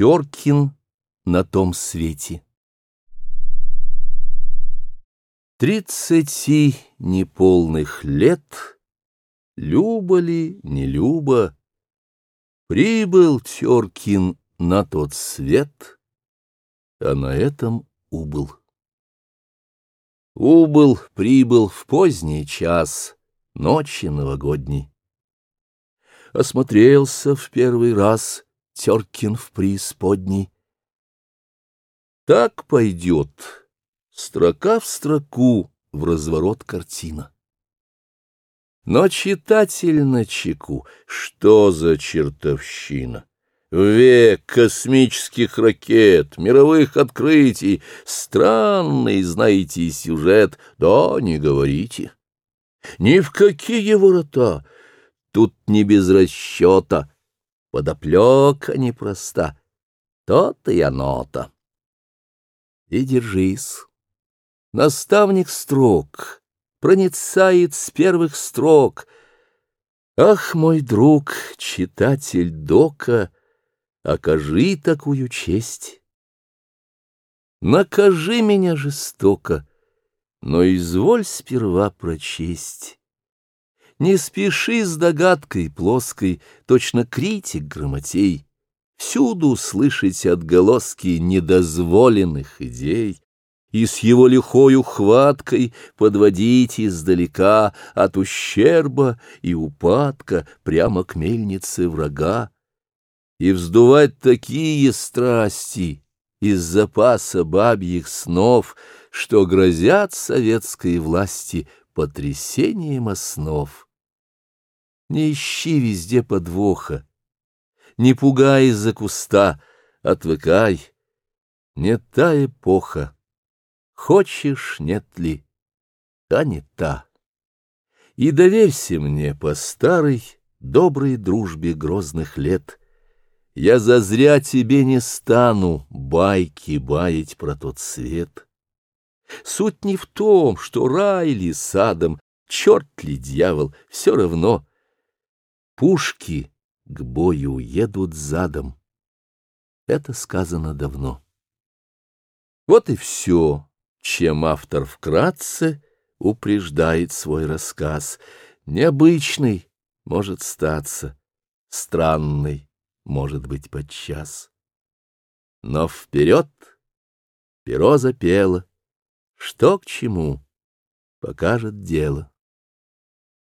Теркин на том свете. Тридцати неполных лет, любо ли, не любо, Прибыл Теркин на тот свет, А на этом убыл. Убыл, прибыл в поздний час, Ночи новогодней. Осмотрелся в первый раз — Теркин в преисподней. Так пойдет, строка в строку, в разворот картина. Но читатель на чеку, что за чертовщина? Век космических ракет, мировых открытий, странный, знаете, сюжет, да не говорите. Ни в какие ворота, тут не без расчета, подоплека непроста. То-то и оно-то. И держись. Наставник строк, проницает с первых строк. Ах, мой друг, читатель Дока, окажи такую честь. Накажи меня жестоко, но изволь сперва прочесть. Не спеши с догадкой плоской, точно критик грамотей, Всюду слышите отголоски недозволенных идей, И с его лихою хваткой подводите издалека От ущерба и упадка прямо к мельнице врага. И вздувать такие страсти из запаса бабьих снов, Что грозят советской власти потрясением основ. Не ищи везде подвоха, не пугай из-за куста, отвыкай. Не та эпоха, хочешь, нет ли, а не та. И доверься мне по старой, доброй дружбе грозных лет. Я зазря тебе не стану байки баять про тот свет. Суть не в том, что рай ли садом, черт ли дьявол, все равно — пушки к бою едут задом. Это сказано давно. Вот и все, чем автор вкратце упреждает свой рассказ. Необычный может статься, странный может быть подчас. Но вперед перо запело, что к чему покажет дело.